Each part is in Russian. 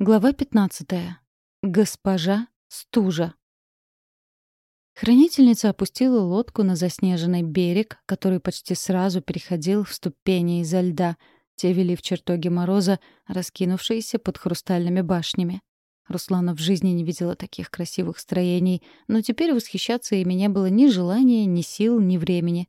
Глава 15. Госпожа Стужа. Хранительница опустила лодку на заснеженный берег, который почти сразу переходил в ступени изо льда. Те вели в чертоге мороза, раскинувшиеся под хрустальными башнями. Руслана в жизни не видела таких красивых строений, но теперь восхищаться ими не было ни желания, ни сил, ни времени.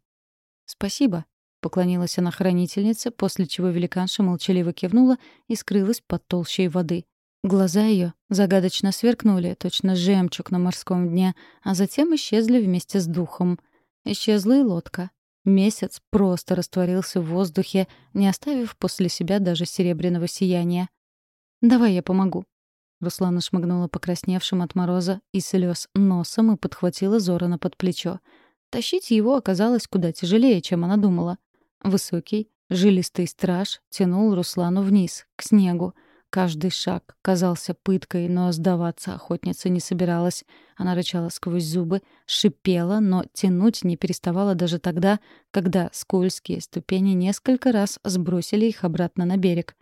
«Спасибо», — поклонилась она хранительнице, после чего великанша молчаливо кивнула и скрылась под толщей воды. Глаза ее загадочно сверкнули, точно жемчуг на морском дне, а затем исчезли вместе с духом. Исчезла и лодка. Месяц просто растворился в воздухе, не оставив после себя даже серебряного сияния. «Давай я помогу». Руслана шмыгнула покрасневшим от мороза и слез носом и подхватила Зорана под плечо. Тащить его оказалось куда тяжелее, чем она думала. Высокий, жилистый страж тянул Руслану вниз, к снегу. Каждый шаг казался пыткой, но сдаваться охотница не собиралась. Она рычала сквозь зубы, шипела, но тянуть не переставала даже тогда, когда скользкие ступени несколько раз сбросили их обратно на берег.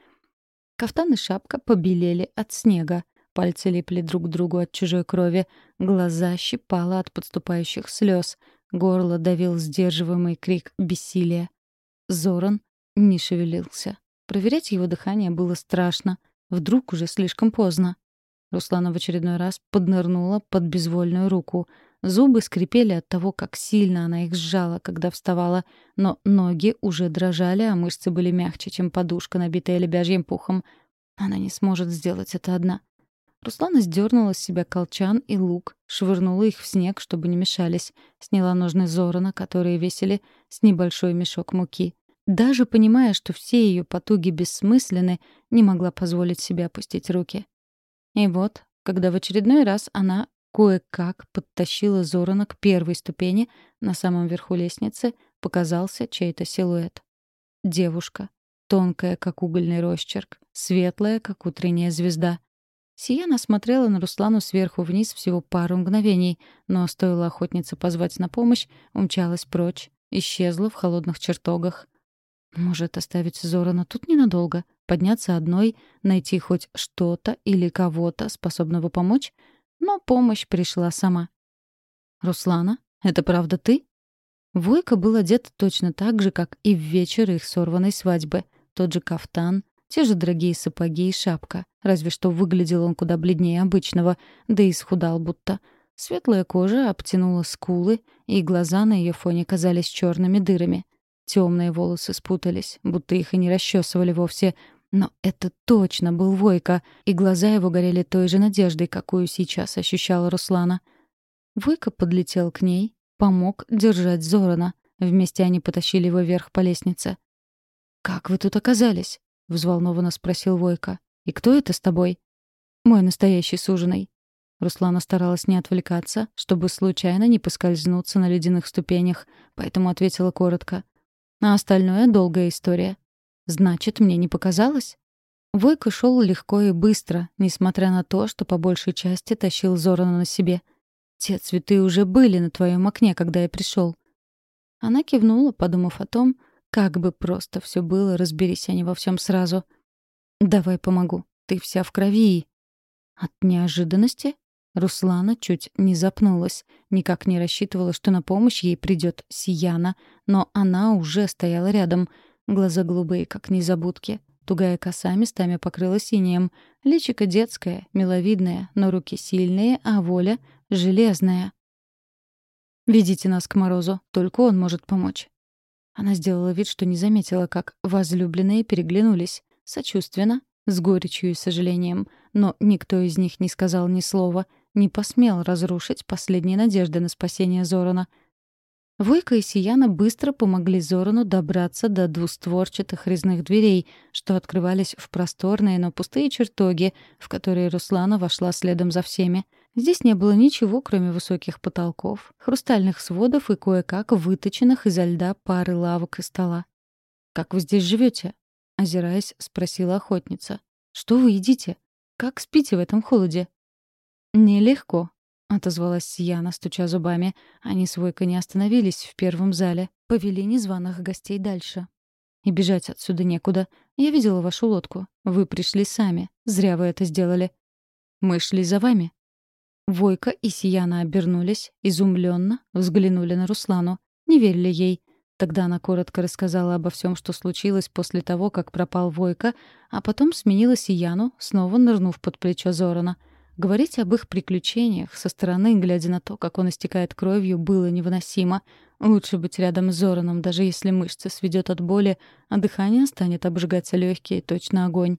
Кафтан и шапка побелели от снега. Пальцы липли друг к другу от чужой крови, глаза щипало от подступающих слез, горло давил сдерживаемый крик бессилия. Зоран не шевелился. Проверять его дыхание было страшно. Вдруг уже слишком поздно. Руслана в очередной раз поднырнула под безвольную руку. Зубы скрипели от того, как сильно она их сжала, когда вставала, но ноги уже дрожали, а мышцы были мягче, чем подушка, набитая лебяжьим пухом. Она не сможет сделать это одна. Руслана сдернула с себя колчан и лук, швырнула их в снег, чтобы не мешались, сняла ножны Зорана, которые весили с небольшой мешок муки. Даже понимая, что все ее потуги бессмысленны, не могла позволить себе опустить руки. И вот, когда в очередной раз она кое-как подтащила Зорана к первой ступени, на самом верху лестницы показался чей-то силуэт. Девушка, тонкая, как угольный росчерк, светлая, как утренняя звезда. Сияна смотрела на Руслану сверху вниз всего пару мгновений, но стоило охотнице позвать на помощь, умчалась прочь, исчезла в холодных чертогах. Может, оставить Зорана тут ненадолго? Подняться одной, найти хоть что-то или кого-то, способного помочь? Но помощь пришла сама. «Руслана, это правда ты?» Войка был одет точно так же, как и в вечер их сорванной свадьбы. Тот же кафтан, те же дорогие сапоги и шапка. Разве что выглядел он куда бледнее обычного, да и схудал будто. Светлая кожа обтянула скулы, и глаза на ее фоне казались черными дырами — Темные волосы спутались, будто их и не расчесывали вовсе. Но это точно был Войка, и глаза его горели той же надеждой, какую сейчас ощущала Руслана. Войка подлетел к ней, помог держать Зорана. Вместе они потащили его вверх по лестнице. «Как вы тут оказались?» — взволнованно спросил Войка. «И кто это с тобой?» «Мой настоящий суженый». Руслана старалась не отвлекаться, чтобы случайно не поскользнуться на ледяных ступенях, поэтому ответила коротко. А остальное — долгая история. Значит, мне не показалось? Войка шел легко и быстро, несмотря на то, что по большей части тащил Зорана на себе. «Те цветы уже были на твоем окне, когда я пришел. Она кивнула, подумав о том, как бы просто все было, разберись они во всем сразу. «Давай помогу. Ты вся в крови». От неожиданности Руслана чуть не запнулась, никак не рассчитывала, что на помощь ей придет Сияна, но она уже стояла рядом. Глаза голубые, как незабудки. Тугая коса местами покрылась синим. Личико детское, миловидное, но руки сильные, а воля — железная. «Ведите нас к Морозу, только он может помочь». Она сделала вид, что не заметила, как возлюбленные переглянулись. Сочувственно, с горечью и сожалением. Но никто из них не сказал ни слова — не посмел разрушить последние надежды на спасение Зорана. Войка и Сияна быстро помогли Зорану добраться до двустворчатых резных дверей, что открывались в просторные, но пустые чертоги, в которые Руслана вошла следом за всеми. Здесь не было ничего, кроме высоких потолков, хрустальных сводов и кое-как выточенных изо льда пары лавок и стола. «Как вы здесь живете? озираясь, спросила охотница. «Что вы едите? Как спите в этом холоде?» «Нелегко», — отозвалась Сияна, стуча зубами. Они с Войкой не остановились в первом зале, повели незваных гостей дальше. И бежать отсюда некуда. Я видела вашу лодку. Вы пришли сами. Зря вы это сделали. Мы шли за вами». Войка и Сияна обернулись, изумленно взглянули на Руслану. Не верили ей. Тогда она коротко рассказала обо всем, что случилось после того, как пропал Войка, а потом сменила Сияну, снова нырнув под плечо Зорана. Говорить об их приключениях со стороны, глядя на то, как он истекает кровью, было невыносимо. Лучше быть рядом с Зораном, даже если мышца сведет от боли, а дыхание станет обжигаться легкие, точно огонь.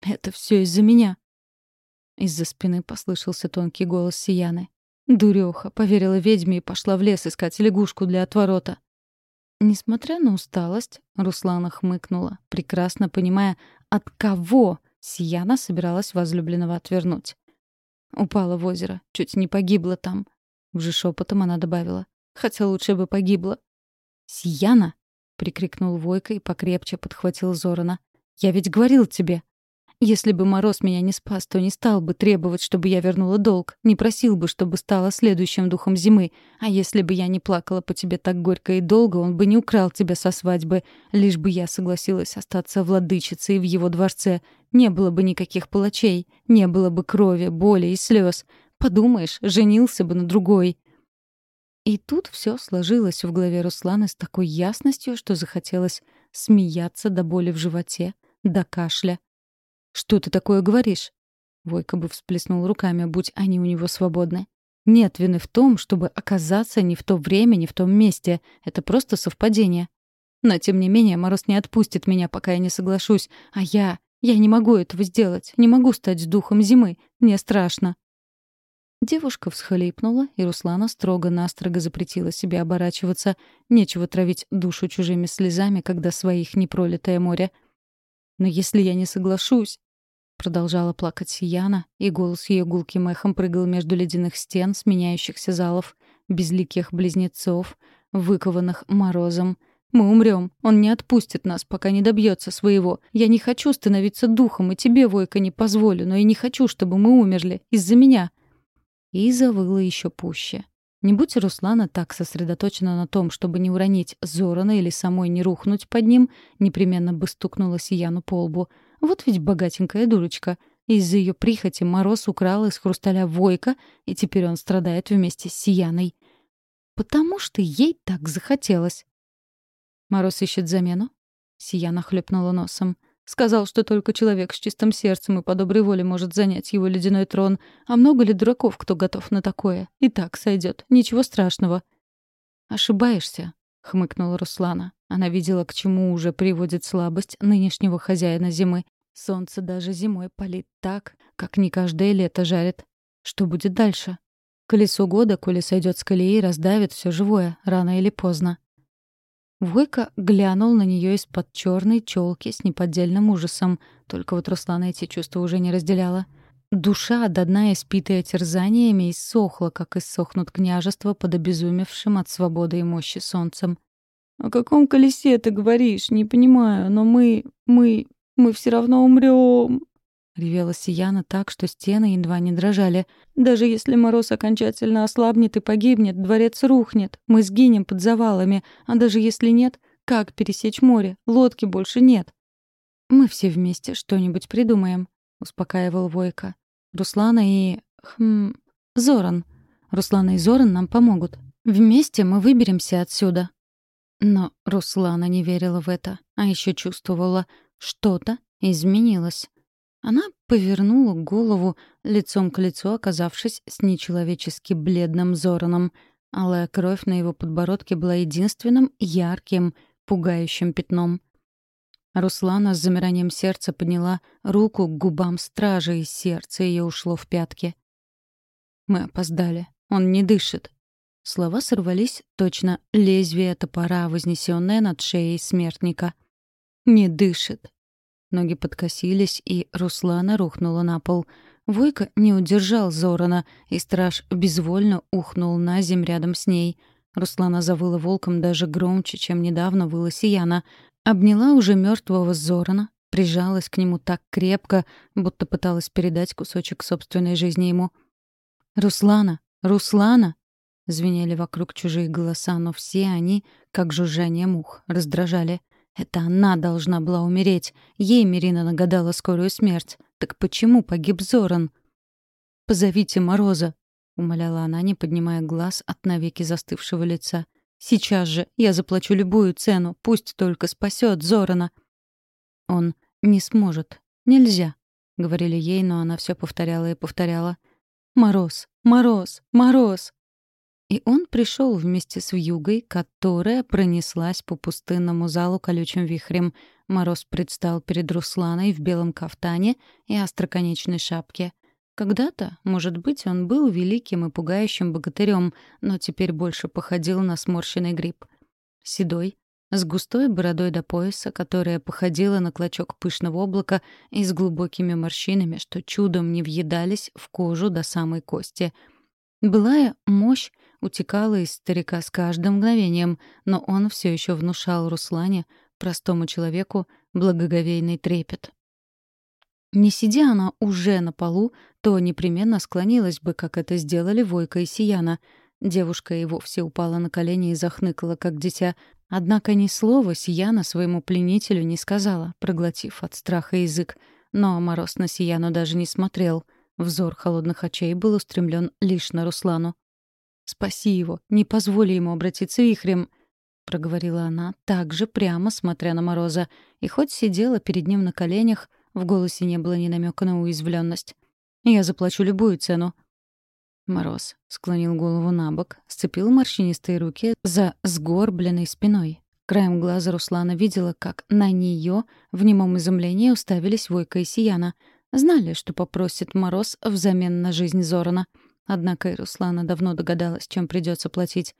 «Это все из-за меня», из-за спины послышался тонкий голос Сияны. Дуреха поверила ведьме и пошла в лес искать лягушку для отворота. Несмотря на усталость, Руслана хмыкнула, прекрасно понимая, от кого Сияна собиралась возлюбленного отвернуть. Упала в озеро, чуть не погибла там. Уже шепотом она добавила. Хотя лучше бы погибла. «Сияна!» — прикрикнул Войка и покрепче подхватил Зорана. «Я ведь говорил тебе!» Если бы Мороз меня не спас, то не стал бы требовать, чтобы я вернула долг, не просил бы, чтобы стала следующим духом зимы. А если бы я не плакала по тебе так горько и долго, он бы не украл тебя со свадьбы, лишь бы я согласилась остаться владычицей в его дворце. Не было бы никаких палачей, не было бы крови, боли и слез. Подумаешь, женился бы на другой. И тут все сложилось в голове Русланы с такой ясностью, что захотелось смеяться до боли в животе, до кашля. «Что ты такое говоришь?» Войка бы всплеснул руками, будь они у него свободны. «Нет вины в том, чтобы оказаться не в то время, не в том месте. Это просто совпадение. Но, тем не менее, Мороз не отпустит меня, пока я не соглашусь. А я... Я не могу этого сделать. Не могу стать духом зимы. Мне страшно». Девушка всхлипнула, и Руслана строго-настрого запретила себе оборачиваться. Нечего травить душу чужими слезами, когда своих непролитое море. Но если я не соглашусь, продолжала плакать Сияна, и голос ее гулким эхом прыгал между ледяных стен сменяющихся залов, безликих близнецов, выкованных морозом. Мы умрем. Он не отпустит нас, пока не добьется своего. Я не хочу становиться духом, и тебе, Войка, не позволю, но и не хочу, чтобы мы умерли из-за меня. И завыла еще пуще. Не будь Руслана так сосредоточена на том, чтобы не уронить Зорана или самой не рухнуть под ним, непременно бы стукнула Сияну по лбу. Вот ведь богатенькая дурочка. Из-за ее прихоти Мороз украл из хрусталя Войка, и теперь он страдает вместе с Сияной. Потому что ей так захотелось. Мороз ищет замену? Сияна хлепнула носом. Сказал, что только человек с чистым сердцем и по доброй воле может занять его ледяной трон. А много ли дураков, кто готов на такое? И так сойдет. Ничего страшного. «Ошибаешься», — хмыкнула Руслана. Она видела, к чему уже приводит слабость нынешнего хозяина зимы. Солнце даже зимой палит так, как не каждое лето жарит. Что будет дальше? Колесо года, коли сойдет с колеи, раздавит все живое, рано или поздно. Войка глянул на нее из-под черной челки с неподдельным ужасом. Только вот Руслана эти чувства уже не разделяла. Душа, до дна испитая терзаниями, иссохла, как иссохнут княжества под обезумевшим от свободы и мощи солнцем. «О каком колесе ты говоришь? Не понимаю, но мы... мы... мы все равно умрем. Ревела Сияна так, что стены едва не дрожали. «Даже если мороз окончательно ослабнет и погибнет, дворец рухнет. Мы сгинем под завалами. А даже если нет, как пересечь море? Лодки больше нет». «Мы все вместе что-нибудь придумаем», — успокаивал Войка. «Руслана и... хм... Зоран. Руслана и Зоран нам помогут. Вместе мы выберемся отсюда». Но Руслана не верила в это, а еще чувствовала, что-то изменилось. Она повернула голову, лицом к лицу оказавшись с нечеловечески бледным Зораном. Алая кровь на его подбородке была единственным ярким, пугающим пятном. Руслана с замиранием сердца подняла руку к губам стражи, и сердце ее ушло в пятки. «Мы опоздали. Он не дышит». Слова сорвались точно лезвие топора, вознесенное над шеей смертника. «Не дышит. Ноги подкосились, и Руслана рухнула на пол. Войка не удержал Зорана, и страж безвольно ухнул на земь рядом с ней. Руслана завыла волком даже громче, чем недавно выла Сияна. Обняла уже мертвого Зорана, прижалась к нему так крепко, будто пыталась передать кусочек собственной жизни ему. «Руслана! Руслана!» Звенели вокруг чужие голоса, но все они, как жужжание мух, раздражали. Это она должна была умереть. Ей Мирина нагадала скорую смерть. Так почему погиб Зоран? «Позовите Мороза», — умоляла она, не поднимая глаз от навеки застывшего лица. «Сейчас же я заплачу любую цену, пусть только спасет Зорана». «Он не сможет. Нельзя», — говорили ей, но она все повторяла и повторяла. «Мороз! Мороз! Мороз!» И он пришел вместе с вьюгой, которая пронеслась по пустынному залу колючим вихрем. Мороз предстал перед Русланой в белом кафтане и остроконечной шапке. Когда-то, может быть, он был великим и пугающим богатырем, но теперь больше походил на сморщенный гриб. Седой, с густой бородой до пояса, которая походила на клочок пышного облака и с глубокими морщинами, что чудом не въедались в кожу до самой кости. Былая мощь утекала из старика с каждым мгновением, но он все еще внушал Руслане, простому человеку, благоговейный трепет. Не сидя она уже на полу, то непременно склонилась бы, как это сделали Войка и Сияна. Девушка и вовсе упала на колени и захныкала, как дитя. Однако ни слова Сияна своему пленителю не сказала, проглотив от страха язык. Но Мороз на Сияну даже не смотрел. Взор холодных очей был устремлен лишь на Руслану. Спаси его, не позволи ему обратиться вихрем», — проговорила она, также прямо смотря на Мороза. И хоть сидела перед ним на коленях, в голосе не было ни намека на уязвленность. «Я заплачу любую цену». Мороз склонил голову на бок, сцепил морщинистые руки за сгорбленной спиной. Краем глаза Руслана видела, как на нее в немом изумлении уставились Войка и Сияна. Знали, что попросит Мороз взамен на жизнь Зорана — Однако и Руслана давно догадалась, чем придется платить.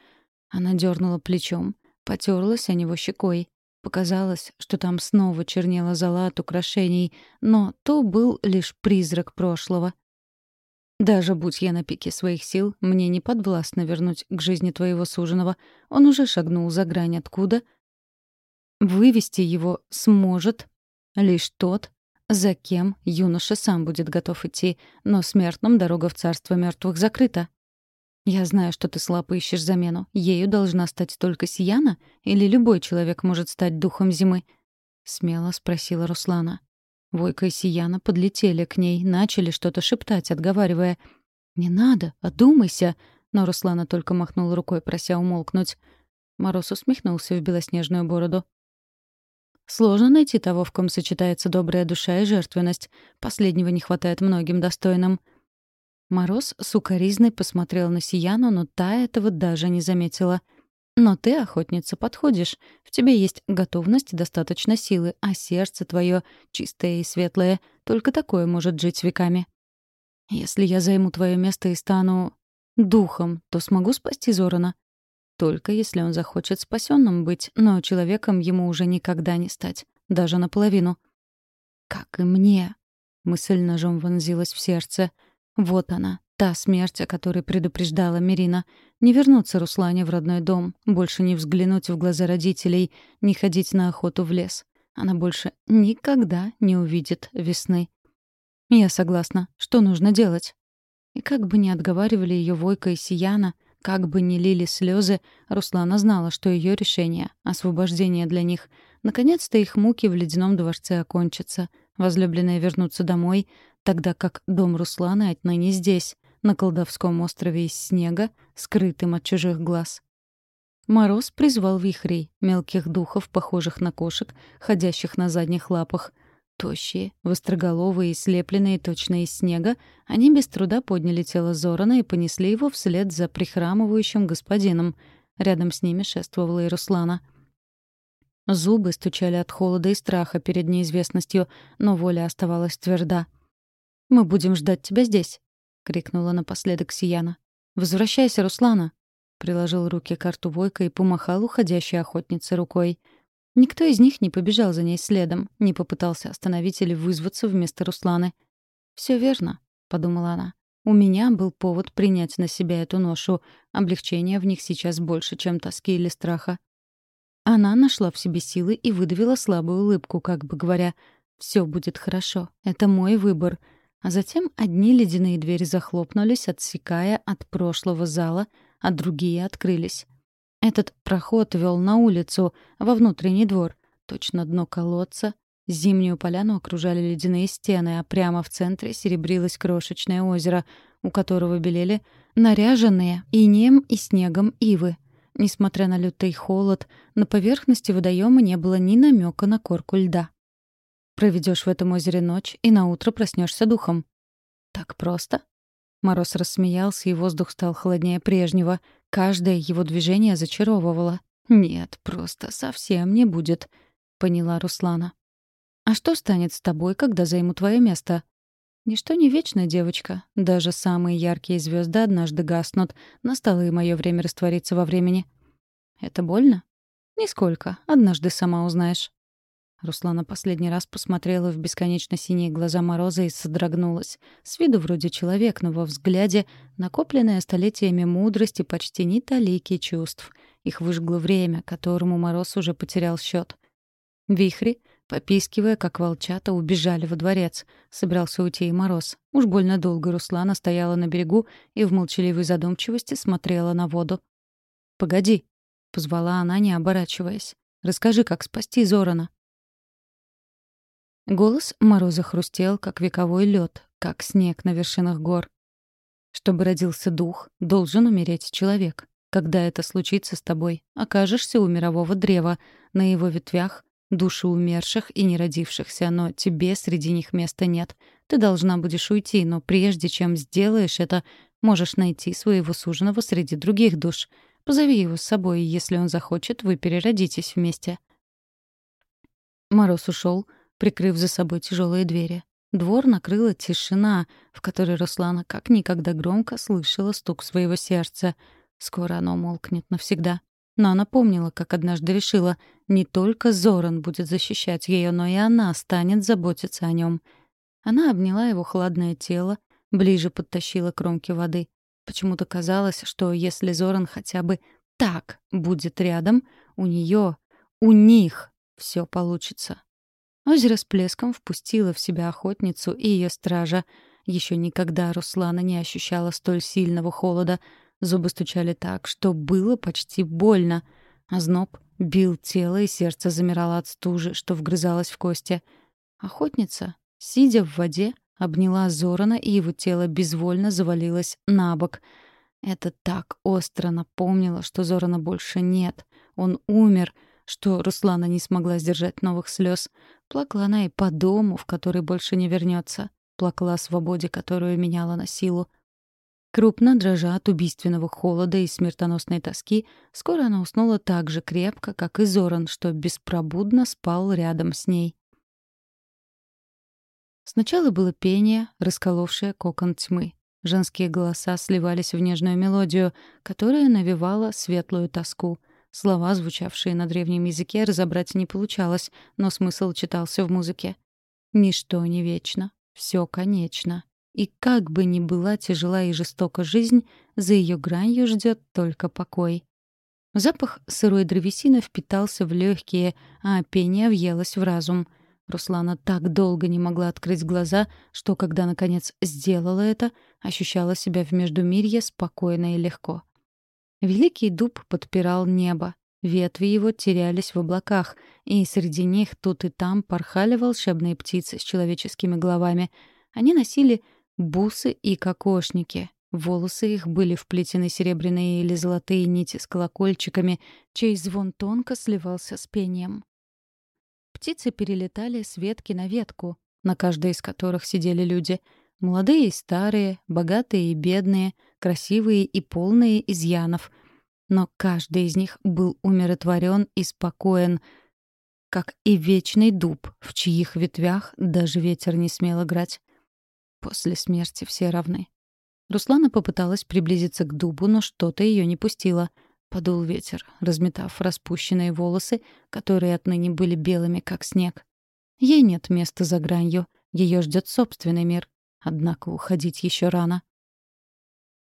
Она дернула плечом, потерлась о него щекой. Показалось, что там снова чернела зола от украшений, но то был лишь призрак прошлого. Даже будь я на пике своих сил, мне не подвластно вернуть к жизни твоего суженого. Он уже шагнул за грань откуда. Вывести его сможет лишь тот, за кем юноша сам будет готов идти, но смертным дорога в царство мертвых закрыта. Я знаю, что ты слабо ищешь замену. Ею должна стать только Сияна? Или любой человек может стать духом зимы? Смело спросила Руслана. Войка и Сияна подлетели к ней, начали что-то шептать, отговаривая. «Не надо, одумайся!» Но Руслана только махнула рукой, прося умолкнуть. Мороз усмехнулся в белоснежную бороду. Сложно найти того, в ком сочетается добрая душа и жертвенность. Последнего не хватает многим достойным. Мороз сукоризной посмотрел на Сияну, но та этого даже не заметила. «Но ты, охотница, подходишь. В тебе есть готовность и достаточно силы, а сердце твое чистое и светлое. Только такое может жить веками. Если я займу твое место и стану духом, то смогу спасти Зорана. Только если он захочет спасенным быть, но человеком ему уже никогда не стать, даже наполовину. «Как и мне!» — мысль ножом вонзилась в сердце. «Вот она, та смерть, о которой предупреждала Мирина. Не вернуться Руслане в родной дом, больше не взглянуть в глаза родителей, не ходить на охоту в лес. Она больше никогда не увидит весны. Я согласна. Что нужно делать?» И как бы ни отговаривали ее Войка и Сияна, — как бы ни лили слезы, Руслана знала, что ее решение — освобождение для них. Наконец-то их муки в ледяном дворце окончатся. Возлюбленные вернутся домой, тогда как дом Русланы отныне здесь, на колдовском острове из снега, скрытым от чужих глаз. Мороз призвал вихрей, мелких духов, похожих на кошек, ходящих на задних лапах. Тощие, востроголовые и слепленные точно из снега, они без труда подняли тело Зорана и понесли его вслед за прихрамывающим господином. Рядом с ними шествовала и Руслана. Зубы стучали от холода и страха перед неизвестностью, но воля оставалась тверда. «Мы будем ждать тебя здесь», — крикнула напоследок Сияна. «Возвращайся, Руслана!» — приложил руки к рту Войка и помахал уходящей охотнице рукой. Никто из них не побежал за ней следом, не попытался остановить или вызваться вместо Русланы. «Все верно», — подумала она. «У меня был повод принять на себя эту ношу. Облегчения в них сейчас больше, чем тоски или страха». Она нашла в себе силы и выдавила слабую улыбку, как бы говоря, «Все будет хорошо. Это мой выбор». А затем одни ледяные двери захлопнулись, отсекая от прошлого зала, а другие открылись. Этот проход вел на улицу, во внутренний двор. точно дно колодца. Зимнюю поляну окружали ледяные стены, а прямо в центре серебрилось крошечное озеро, у которого белели наряженные инеем и снегом ивы. Несмотря на лютый холод, на поверхности водоема не было ни намека на корку льда. Проведешь в этом озере ночь и на утро проснешься духом. Так просто? Мороз рассмеялся, и воздух стал холоднее прежнего. Каждое его движение зачаровывало. «Нет, просто совсем не будет», — поняла Руслана. «А что станет с тобой, когда займу твое место?» «Ничто не вечно, девочка. Даже самые яркие звезды однажды гаснут. Настало и мое время раствориться во времени». «Это больно?» «Нисколько. Однажды сама узнаешь». Руслана последний раз посмотрела в бесконечно синие глаза Мороза и содрогнулась. С виду вроде человек, но во взгляде накопленная столетиями мудрости почти не талики чувств. Их выжгло время, которому Мороз уже потерял счет. Вихри, попискивая, как волчата, убежали во дворец. Собирался уйти и Мороз. Уж больно долго Руслана стояла на берегу и в молчаливой задумчивости смотрела на воду. «Погоди», — позвала она, не оборачиваясь. «Расскажи, как спасти Зорана». Голос Мороза хрустел, как вековой лед, как снег на вершинах гор. Чтобы родился дух, должен умереть человек. Когда это случится с тобой, окажешься у мирового древа, на его ветвях — души умерших и неродившихся, но тебе среди них места нет. Ты должна будешь уйти, но прежде чем сделаешь это, можешь найти своего суженого среди других душ. Позови его с собой, и если он захочет, вы переродитесь вместе. Мороз ушел, прикрыв за собой тяжелые двери. Двор накрыла тишина, в которой Руслана как никогда громко слышала стук своего сердца. Скоро оно молкнет навсегда. Но она помнила, как однажды решила, не только Зоран будет защищать ее, но и она станет заботиться о нем. Она обняла его хладное тело, ближе подтащила кромки воды. Почему-то казалось, что если Зоран хотя бы так будет рядом, у нее, у них все получится. Озеро с плеском впустило в себя охотницу и ее стража. Еще никогда Руслана не ощущала столь сильного холода. Зубы стучали так, что было почти больно. А зноб бил тело, и сердце замирало от стужи, что вгрызалось в кости. Охотница, сидя в воде, обняла Зорана, и его тело безвольно завалилось на бок. Это так остро напомнило, что Зорана больше нет. Он умер — что Руслана не смогла сдержать новых слез. Плакала она и по дому, в который больше не вернется. Плакала о свободе, которую меняла на силу. Крупно дрожа от убийственного холода и смертоносной тоски, скоро она уснула так же крепко, как и Зоран, что беспробудно спал рядом с ней. Сначала было пение, расколовшее кокон тьмы. Женские голоса сливались в нежную мелодию, которая навевала светлую тоску — Слова, звучавшие на древнем языке, разобрать не получалось, но смысл читался в музыке. «Ничто не вечно, все конечно. И как бы ни была тяжела и жестока жизнь, за ее гранью ждет только покой». Запах сырой древесины впитался в легкие, а пение въелось в разум. Руслана так долго не могла открыть глаза, что, когда, наконец, сделала это, ощущала себя в Междумирье спокойно и легко. Великий дуб подпирал небо. Ветви его терялись в облаках, и среди них тут и там порхали волшебные птицы с человеческими головами. Они носили бусы и кокошники. Волосы их были вплетены серебряные или золотые нити с колокольчиками, чей звон тонко сливался с пением. Птицы перелетали с ветки на ветку, на каждой из которых сидели люди. Молодые и старые, богатые и бедные — красивые и полные изъянов. Но каждый из них был умиротворен и спокоен, как и вечный дуб, в чьих ветвях даже ветер не смел играть. После смерти все равны. Руслана попыталась приблизиться к дубу, но что-то ее не пустило. Подул ветер, разметав распущенные волосы, которые отныне были белыми, как снег. Ей нет места за гранью, ее ждет собственный мир. Однако уходить еще рано.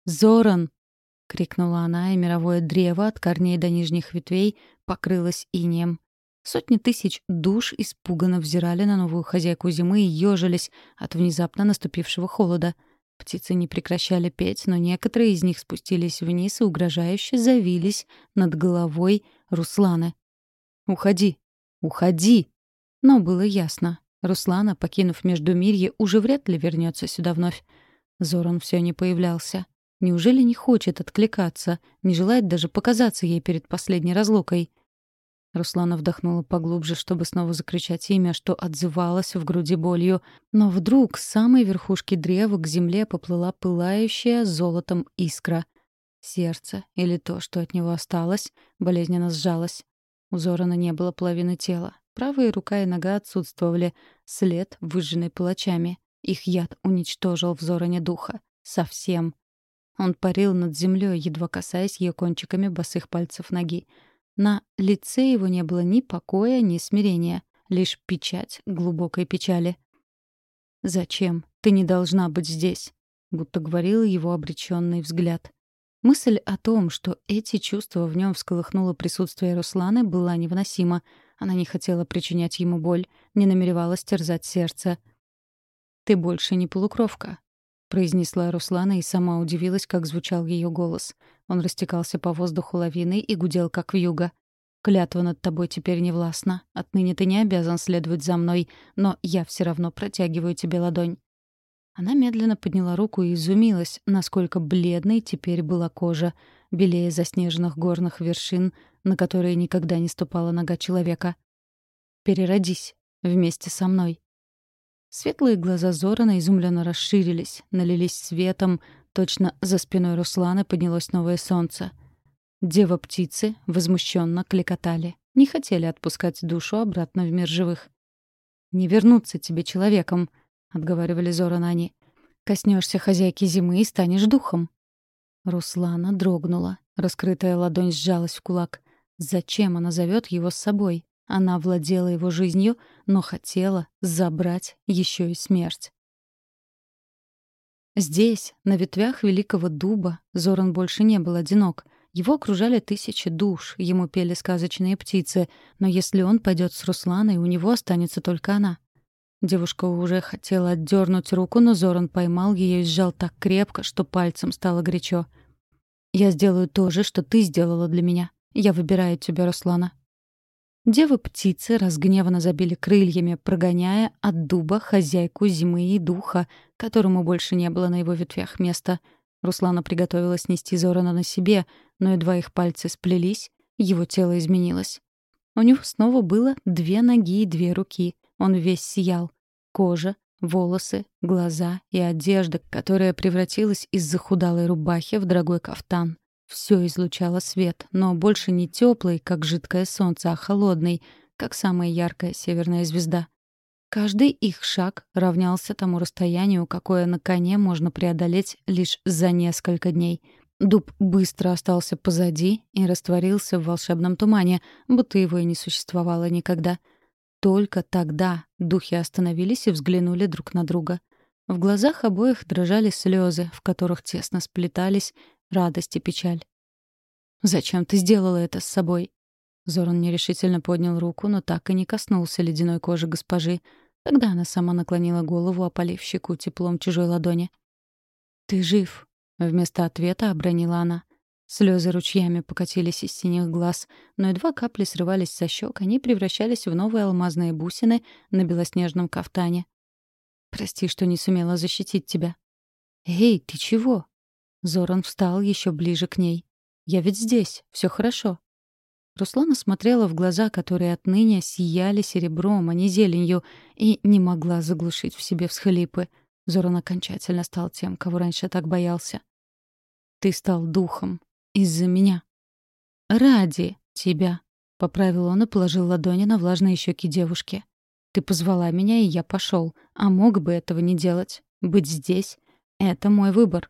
«Зоран!» — крикнула она, и мировое древо от корней до нижних ветвей покрылось инеем. Сотни тысяч душ испуганно взирали на новую хозяйку зимы и ёжились от внезапно наступившего холода. Птицы не прекращали петь, но некоторые из них спустились вниз и угрожающе завились над головой Русланы. «Уходи! «Уходи!» Но было ясно. Руслана, покинув Междумирье, уже вряд ли вернется сюда вновь. Зоран все не появлялся. Неужели не хочет откликаться, не желает даже показаться ей перед последней разлукой? Руслана вдохнула поглубже, чтобы снова закричать имя, что отзывалось в груди болью. Но вдруг с самой верхушки древа к земле поплыла пылающая золотом искра. Сердце, или то, что от него осталось, болезненно сжалось. У Зорана не было половины тела. Правая рука и нога отсутствовали, след, выжженный палачами. Их яд уничтожил в Зоране духа. Совсем. Он парил над землей, едва касаясь ее кончиками босых пальцев ноги. На лице его не было ни покоя, ни смирения, лишь печать глубокой печали. «Зачем? Ты не должна быть здесь», — будто говорил его обреченный взгляд. Мысль о том, что эти чувства в нем всколыхнуло присутствие Русланы, была невыносима. Она не хотела причинять ему боль, не намеревалась терзать сердце. «Ты больше не полукровка», — произнесла Руслана и сама удивилась, как звучал ее голос. Он растекался по воздуху лавиной и гудел, как вьюга. «Клятва над тобой теперь не властна. Отныне ты не обязан следовать за мной, но я все равно протягиваю тебе ладонь». Она медленно подняла руку и изумилась, насколько бледной теперь была кожа, белее заснеженных горных вершин, на которые никогда не ступала нога человека. «Переродись вместе со мной», Светлые глаза Зорана изумленно расширились, налились светом. Точно за спиной Русланы поднялось новое солнце. Дева-птицы возмущенно кликотали. Не хотели отпускать душу обратно в мир живых. «Не вернуться тебе человеком», — отговаривали Зорана они. «Коснешься хозяйки зимы и станешь духом». Руслана дрогнула. Раскрытая ладонь сжалась в кулак. Зачем она зовет его с собой? Она владела его жизнью, но хотела забрать еще и смерть. Здесь, на ветвях великого дуба, Зоран больше не был одинок. Его окружали тысячи душ, ему пели сказочные птицы, но если он пойдет с Русланой, у него останется только она. Девушка уже хотела отдернуть руку, но Зоран поймал ее и сжал так крепко, что пальцем стало горячо. «Я сделаю то же, что ты сделала для меня. Я выбираю тебя, Руслана. Девы-птицы разгневанно забили крыльями, прогоняя от дуба хозяйку зимы и духа, которому больше не было на его ветвях места. Руслана приготовилась нести Зорана на себе, но едва их пальцы сплелись, его тело изменилось. У него снова было две ноги и две руки. Он весь сиял. Кожа, волосы, глаза и одежда, которая превратилась из захудалой рубахи в дорогой кафтан. Все излучало свет, но больше не теплый, как жидкое солнце, а холодный, как самая яркая северная звезда. Каждый их шаг равнялся тому расстоянию, какое на коне можно преодолеть лишь за несколько дней. Дуб быстро остался позади и растворился в волшебном тумане, будто его и не существовало никогда. Только тогда духи остановились и взглянули друг на друга. В глазах обоих дрожали слезы, в которых тесно сплетались радость и печаль. «Зачем ты сделала это с собой?» Зоран нерешительно поднял руку, но так и не коснулся ледяной кожи госпожи. Тогда она сама наклонила голову, опалив щеку теплом чужой ладони. «Ты жив», — вместо ответа обронила она. Слезы ручьями покатились из синих глаз, но едва капли срывались со щек, они превращались в новые алмазные бусины на белоснежном кафтане. «Прости, что не сумела защитить тебя». «Эй, ты чего?» Зоран встал еще ближе к ней. «Я ведь здесь, все хорошо». Руслана смотрела в глаза, которые отныне сияли серебром, а не зеленью, и не могла заглушить в себе всхлипы. Зоран окончательно стал тем, кого раньше так боялся. «Ты стал духом. Из-за меня». «Ради тебя», — поправил он и положил ладони на влажные щеки девушки. «Ты позвала меня, и я пошел, а мог бы этого не делать. Быть здесь — это мой выбор.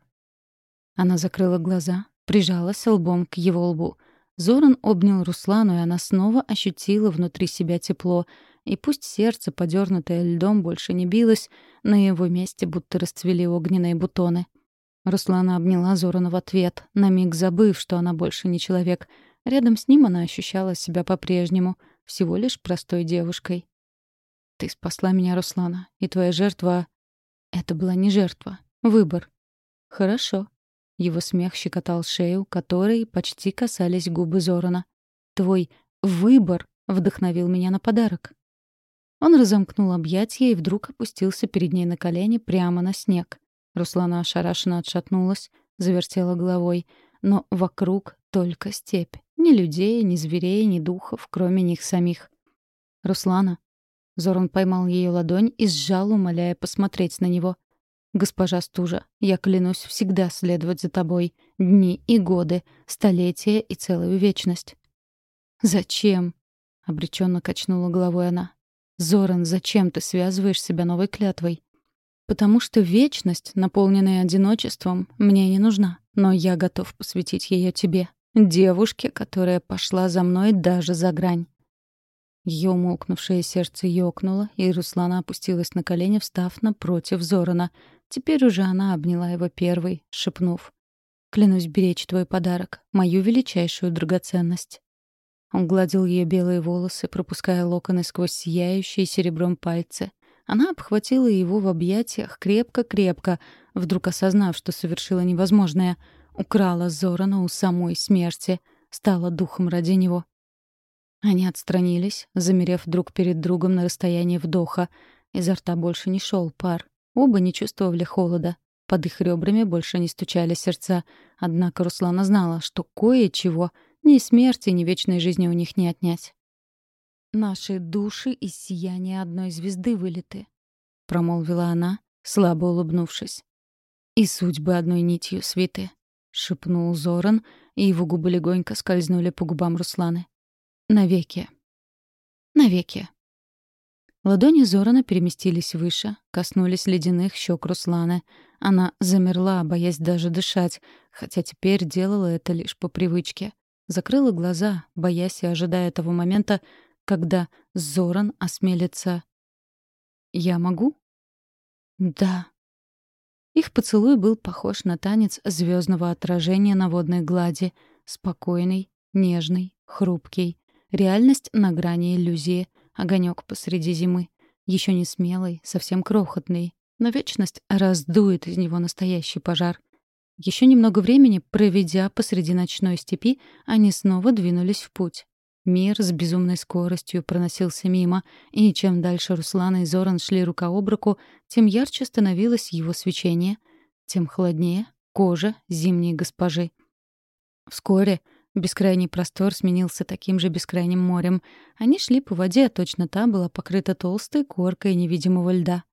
Она закрыла глаза, прижалась лбом к его лбу. Зоран обнял Руслану, и она снова ощутила внутри себя тепло. И пусть сердце, подернутое льдом, больше не билось, на его месте будто расцвели огненные бутоны. Руслана обняла Зорана в ответ, на миг забыв, что она больше не человек. Рядом с ним она ощущала себя по-прежнему, всего лишь простой девушкой. «Ты спасла меня, Руслана, и твоя жертва...» «Это была не жертва, выбор». «Хорошо», его смех щекотал шею, которой почти касались губы Зорана. «Твой выбор вдохновил меня на подарок. Он разомкнул объятия и вдруг опустился перед ней на колени прямо на снег. Руслана ошарашенно отшатнулась, завертела головой. Но вокруг только степь. Ни людей, ни зверей, ни духов, кроме них самих. «Руслана». Зоран поймал ее ладонь и сжал, умоляя посмотреть на него. «Госпожа Стужа, я клянусь всегда следовать за тобой. Дни и годы, столетия и целую вечность». «Зачем?» — обреченно качнула головой она. «Зоран, зачем ты связываешь себя новой клятвой?» «Потому что вечность, наполненная одиночеством, мне не нужна, но я готов посвятить ее тебе, девушке, которая пошла за мной даже за грань». Ее умолкнувшее сердце ёкнуло, и Руслана опустилась на колени, встав напротив Зорана. Теперь уже она обняла его первой, шепнув. «Клянусь беречь твой подарок, мою величайшую драгоценность». Он гладил ее белые волосы, пропуская локоны сквозь сияющие серебром пальцы. Она обхватила его в объятиях крепко-крепко, вдруг осознав, что совершила невозможное. Украла Зорана у самой смерти, стала духом ради него. Они отстранились, замерев друг перед другом на расстоянии вдоха. Изо рта больше не шел пар. Оба не чувствовали холода. Под их ребрами больше не стучали сердца. Однако Руслана знала, что кое-чего ни смерти, ни вечной жизни у них не отнять. «Наши души из сияния одной звезды вылеты», — промолвила она, слабо улыбнувшись. «И судьбы одной нитью свиты», — шепнул Зоран, и его губы легонько скользнули по губам Русланы. Навеки. Навеки. Ладони Зорана переместились выше, коснулись ледяных щек Русланы. Она замерла, боясь даже дышать, хотя теперь делала это лишь по привычке. Закрыла глаза, боясь и ожидая того момента, когда Зоран осмелится. «Я могу?» «Да». Их поцелуй был похож на танец звездного отражения на водной глади, спокойный, нежный, хрупкий. Реальность на грани иллюзии, огонек посреди зимы. Еще не смелый, совсем крохотный. Но вечность раздует из него настоящий пожар. Еще немного времени, проведя посреди ночной степи, они снова двинулись в путь. Мир с безумной скоростью проносился мимо, и чем дальше Руслан и Зоран шли рука об руку, тем ярче становилось его свечение, тем холоднее кожа зимней госпожи. Вскоре Бескрайний простор сменился таким же бескрайним морем. Они шли по воде, а точно та была покрыта толстой коркой невидимого льда.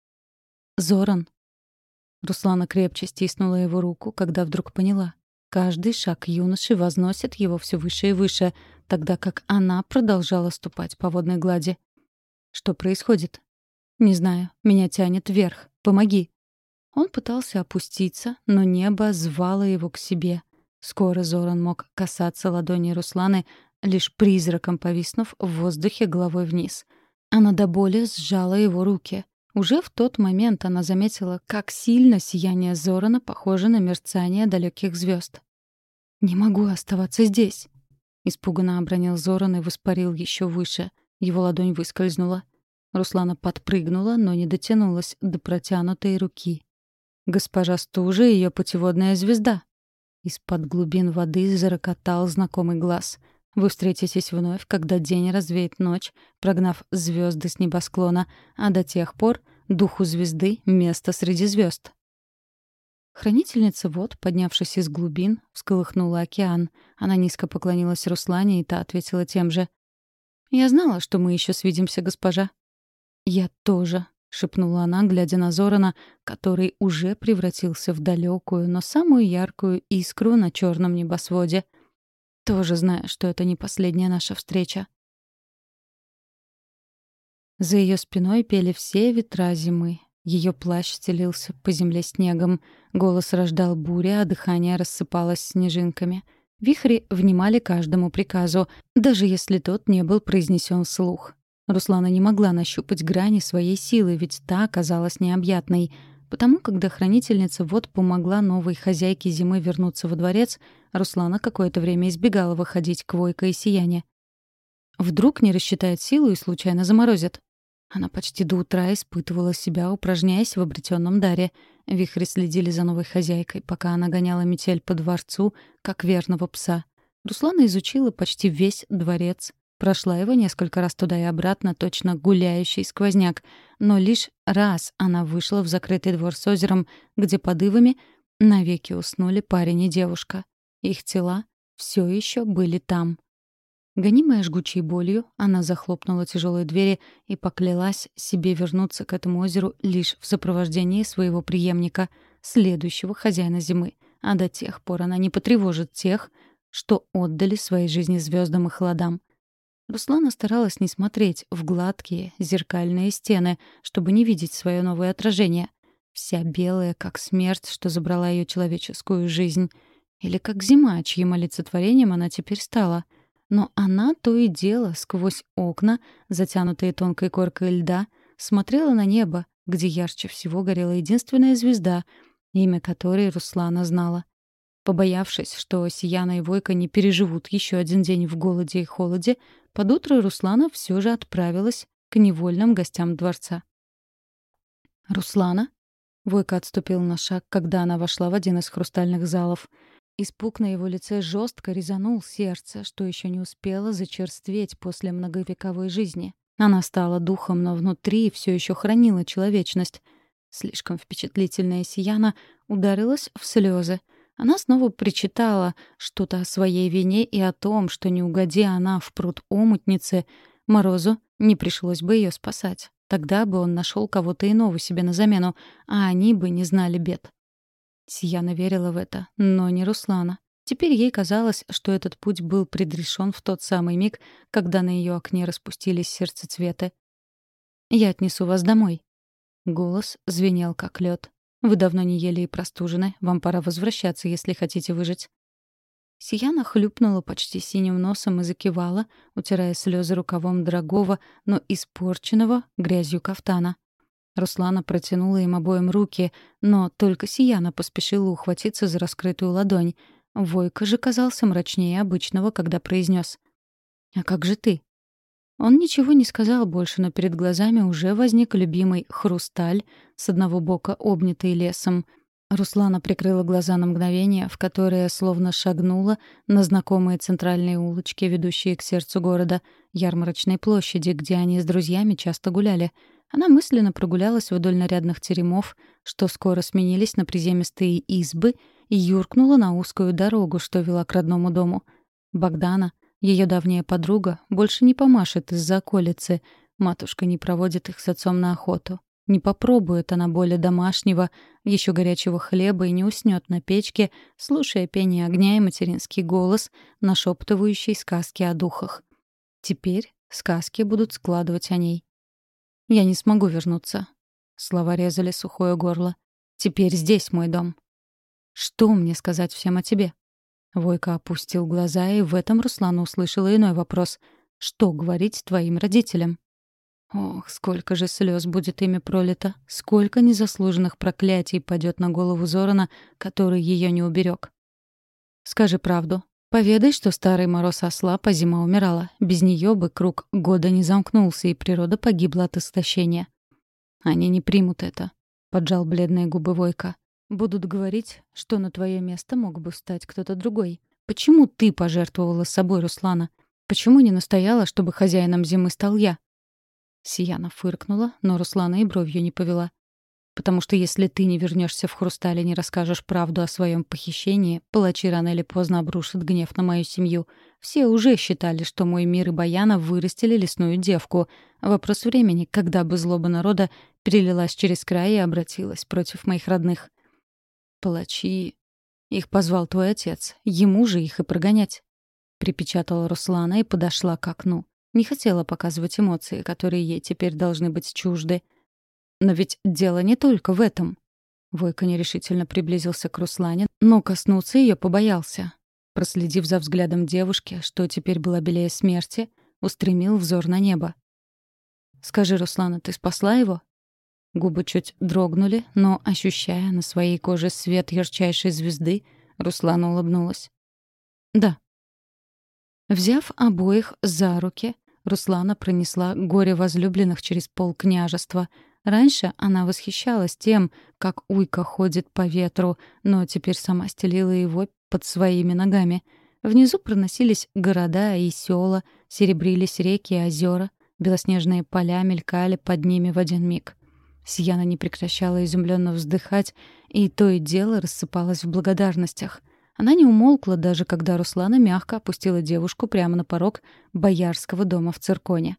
«Зоран!» Руслана крепче стиснула его руку, когда вдруг поняла. Каждый шаг юноши возносит его все выше и выше, тогда как она продолжала ступать по водной глади. «Что происходит?» «Не знаю. Меня тянет вверх. Помоги!» Он пытался опуститься, но небо звало его к себе — Скоро Зоран мог касаться ладони Русланы, лишь призраком повиснув в воздухе головой вниз. Она до боли сжала его руки. Уже в тот момент она заметила, как сильно сияние Зорана похоже на мерцание далеких звезд. «Не могу оставаться здесь», — испуганно обронил Зоран и воспарил еще выше. Его ладонь выскользнула. Руслана подпрыгнула, но не дотянулась до протянутой руки. Госпожа Стужа — ее путеводная звезда. Из-под глубин воды зарокотал знакомый глаз. Вы встретитесь вновь, когда день развеет ночь, прогнав звезды с небосклона, а до тех пор духу звезды — место среди звезд. Хранительница вод, поднявшись из глубин, всколыхнула океан. Она низко поклонилась Руслане, и та ответила тем же. «Я знала, что мы еще свидимся, госпожа». «Я тоже», — шепнула она, глядя на Зорана, который уже превратился в далекую, но самую яркую искру на черном небосводе. Тоже зная, что это не последняя наша встреча. За ее спиной пели все ветра зимы. Ее плащ стелился по земле снегом, голос рождал буря, а дыхание рассыпалось снежинками. Вихри внимали каждому приказу, даже если тот не был произнесен вслух. Руслана не могла нащупать грани своей силы, ведь та оказалась необъятной. Потому, когда хранительница вот помогла новой хозяйке зимы вернуться во дворец, Руслана какое-то время избегала выходить к Войко и Сияне. Вдруг не рассчитает силу и случайно заморозит. Она почти до утра испытывала себя, упражняясь в обретенном даре. Вихри следили за новой хозяйкой, пока она гоняла метель по дворцу, как верного пса. Руслана изучила почти весь дворец, Прошла его несколько раз туда и обратно, точно гуляющий сквозняк. Но лишь раз она вышла в закрытый двор с озером, где под ивами навеки уснули парень и девушка. Их тела все еще были там. Гонимая жгучей болью, она захлопнула тяжелые двери и поклялась себе вернуться к этому озеру лишь в сопровождении своего преемника, следующего хозяина зимы. А до тех пор она не потревожит тех, что отдали свои жизни звездам и холодам. Руслана старалась не смотреть в гладкие зеркальные стены, чтобы не видеть свое новое отражение. Вся белая, как смерть, что забрала ее человеческую жизнь. Или как зима, чьим олицетворением она теперь стала — но она то и дело сквозь окна, затянутые тонкой коркой льда, смотрела на небо, где ярче всего горела единственная звезда, имя которой Руслана знала. Побоявшись, что Сияна и Войка не переживут еще один день в голоде и холоде, под утро Руслана все же отправилась к невольным гостям дворца. «Руслана?» Войка отступил на шаг, когда она вошла в один из хрустальных залов — Испуг на его лице жестко резанул сердце, что еще не успело зачерстветь после многовековой жизни. Она стала духом, но внутри все еще хранила человечность. Слишком впечатлительная Сияна ударилась в слезы. Она снова причитала что-то о своей вине и о том, что не угоди она в пруд омутницы, Морозу не пришлось бы ее спасать. Тогда бы он нашел кого-то иного себе на замену, а они бы не знали бед. Сияна верила в это, но не Руслана. Теперь ей казалось, что этот путь был предрешен в тот самый миг, когда на ее окне распустились сердцецветы. «Я отнесу вас домой». Голос звенел, как лед. «Вы давно не ели и простужены. Вам пора возвращаться, если хотите выжить». Сияна хлюпнула почти синим носом и закивала, утирая слезы рукавом дорогого, но испорченного грязью кафтана. Руслана протянула им обоим руки, но только Сияна поспешила ухватиться за раскрытую ладонь. Войка же казался мрачнее обычного, когда произнес: «А как же ты?» Он ничего не сказал больше, но перед глазами уже возник любимый хрусталь, с одного бока обнятый лесом. Руслана прикрыла глаза на мгновение, в которое словно шагнула на знакомые центральные улочки, ведущие к сердцу города, ярмарочной площади, где они с друзьями часто гуляли — она мысленно прогулялась вдоль нарядных теремов, что скоро сменились на приземистые избы, и юркнула на узкую дорогу, что вела к родному дому. Богдана, ее давняя подруга, больше не помашет из-за околицы. Матушка не проводит их с отцом на охоту. Не попробует она более домашнего, еще горячего хлеба и не уснет на печке, слушая пение огня и материнский голос, нашептывающий сказки о духах. Теперь сказки будут складывать о ней. Я не смогу вернуться. Слова резали сухое горло. Теперь здесь мой дом. Что мне сказать всем о тебе? Войка опустил глаза, и в этом Руслана услышала иной вопрос. Что говорить твоим родителям? Ох, сколько же слез будет ими пролито, сколько незаслуженных проклятий падет на голову Зорана, который ее не уберег. Скажи правду, Поведай, что старый мороз ослаб, а зима умирала. Без нее бы круг года не замкнулся, и природа погибла от истощения. Они не примут это, — поджал бледные губы Войка. Будут говорить, что на твое место мог бы встать кто-то другой. Почему ты пожертвовала собой, Руслана? Почему не настояла, чтобы хозяином зимы стал я? Сияна фыркнула, но Руслана и бровью не повела. Потому что если ты не вернешься в Хрусталь и не расскажешь правду о своем похищении, палачи рано или поздно обрушат гнев на мою семью. Все уже считали, что мой мир и Баяна вырастили лесную девку. Вопрос времени, когда бы злоба народа перелилась через край и обратилась против моих родных. Палачи... Их позвал твой отец. Ему же их и прогонять. Припечатала Руслана и подошла к окну. Не хотела показывать эмоции, которые ей теперь должны быть чужды. Но ведь дело не только в этом. Войко нерешительно приблизился к Руслане, но коснуться ее побоялся. Проследив за взглядом девушки, что теперь была белее смерти, устремил взор на небо. «Скажи, Руслана, ты спасла его?» Губы чуть дрогнули, но, ощущая на своей коже свет ярчайшей звезды, Руслана улыбнулась. «Да». Взяв обоих за руки, Руслана пронесла горе возлюбленных через пол княжества — Раньше она восхищалась тем, как уйка ходит по ветру, но теперь сама стелила его под своими ногами. Внизу проносились города и села, Серебрились реки и озера, белоснежные поля мелькали под ними в один миг. Сияна не прекращала изумленно вздыхать, и то и дело рассыпалась в благодарностях. Она не умолкла даже, когда Руслана мягко опустила девушку прямо на порог боярского дома в Цирконе.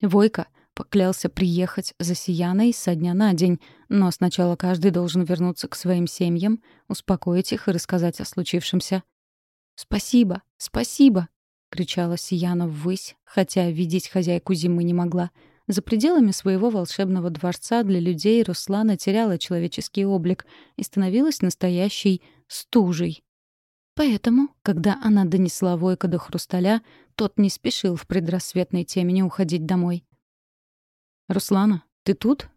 Войка поклялся приехать за Сияной со дня на день, но сначала каждый должен вернуться к своим семьям, успокоить их и рассказать о случившемся. «Спасибо, спасибо!» — кричала Сияна ввысь, хотя видеть хозяйку зимы не могла. За пределами своего волшебного дворца для людей Руслана теряла человеческий облик и становилась настоящей стужей. Поэтому, когда она донесла Войка до хрусталя, тот не спешил в предрассветной темени уходить домой. «Руслана, ты тут?»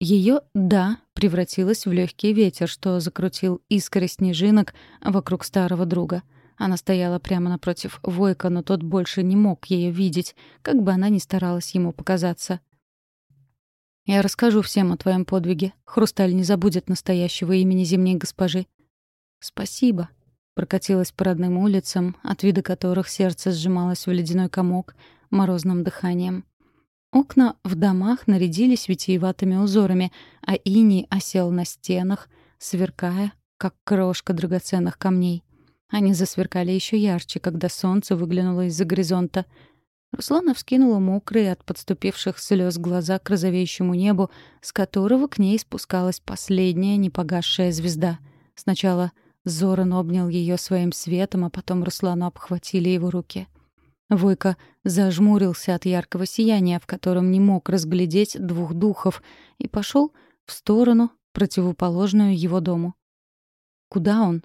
Ее «да» превратилось в легкий ветер, что закрутил искры снежинок вокруг старого друга. Она стояла прямо напротив Войка, но тот больше не мог ее видеть, как бы она ни старалась ему показаться. «Я расскажу всем о твоем подвиге. Хрусталь не забудет настоящего имени зимней госпожи». «Спасибо», — прокатилась по родным улицам, от вида которых сердце сжималось в ледяной комок морозным дыханием. Окна в домах нарядились витиеватыми узорами, а иней осел на стенах, сверкая, как крошка драгоценных камней. Они засверкали еще ярче, когда солнце выглянуло из-за горизонта. Руслана вскинула мокрые от подступивших слез глаза к розовеющему небу, с которого к ней спускалась последняя непогасшая звезда. Сначала Зоран обнял ее своим светом, а потом Руслану обхватили его руки. Войка зажмурился от яркого сияния, в котором не мог разглядеть двух духов, и пошел в сторону, противоположную его дому. Куда он?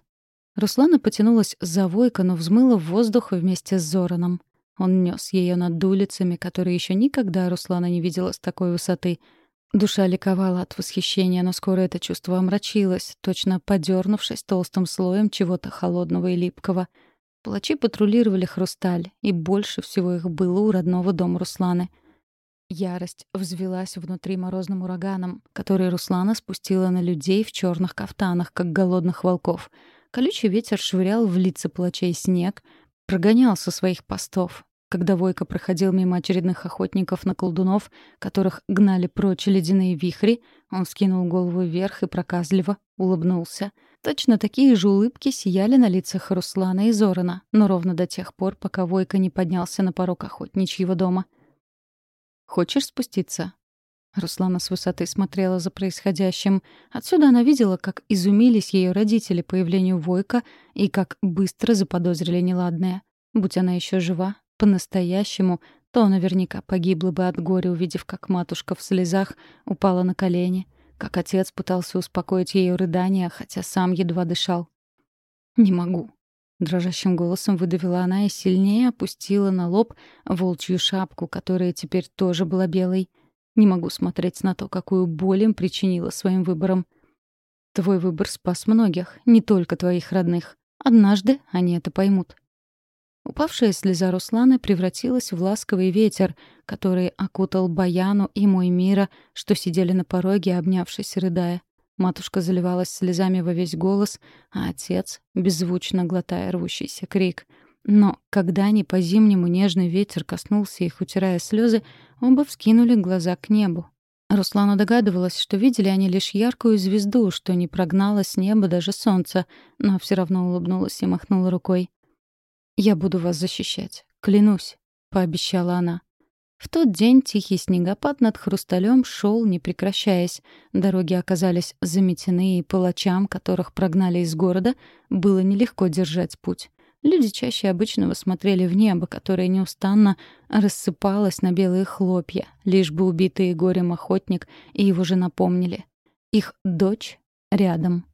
Руслана потянулась за Войка, но взмыла в воздух вместе с Зораном. Он нес ее над улицами, которые еще никогда Руслана не видела с такой высоты. Душа ликовала от восхищения, но скоро это чувство омрачилось, точно подернувшись толстым слоем чего-то холодного и липкого — Палачи патрулировали хрусталь, и больше всего их было у родного дома Русланы. Ярость взвелась внутри морозным ураганом, который Руслана спустила на людей в черных кафтанах, как голодных волков. Колючий ветер швырял в лица палачей снег, прогонял со своих постов. Когда Войко проходил мимо очередных охотников на колдунов, которых гнали прочь ледяные вихри, он скинул голову вверх и проказливо улыбнулся — Точно такие же улыбки сияли на лицах Руслана и Зорана, но ровно до тех пор, пока Войка не поднялся на порог охотничьего дома. «Хочешь спуститься?» Руслана с высоты смотрела за происходящим. Отсюда она видела, как изумились ее родители появлению Войка и как быстро заподозрили неладное. Будь она еще жива, по-настоящему, то наверняка погибла бы от горя, увидев, как матушка в слезах упала на колени — как отец пытался успокоить ее рыдания, хотя сам едва дышал. «Не могу», — дрожащим голосом выдавила она и сильнее опустила на лоб волчью шапку, которая теперь тоже была белой. «Не могу смотреть на то, какую боль им причинила своим выбором. Твой выбор спас многих, не только твоих родных. Однажды они это поймут». Упавшая слеза Русланы превратилась в ласковый ветер, который окутал Баяну и мой мира, что сидели на пороге, обнявшись, рыдая. Матушка заливалась слезами во весь голос, а отец, беззвучно глотая рвущийся крик. Но когда ни по-зимнему нежный ветер коснулся их, утирая слезы, оба вскинули глаза к небу. Руслана догадывалась, что видели они лишь яркую звезду, что не прогнала с неба даже солнце, но все равно улыбнулась и махнула рукой. «Я буду вас защищать. Клянусь», — пообещала она. В тот день тихий снегопад над хрусталем шел, не прекращаясь. Дороги оказались заметены, и палачам, которых прогнали из города, было нелегко держать путь. Люди чаще обычного смотрели в небо, которое неустанно рассыпалось на белые хлопья, лишь бы убитый горем охотник и его жена помнили. Их дочь рядом.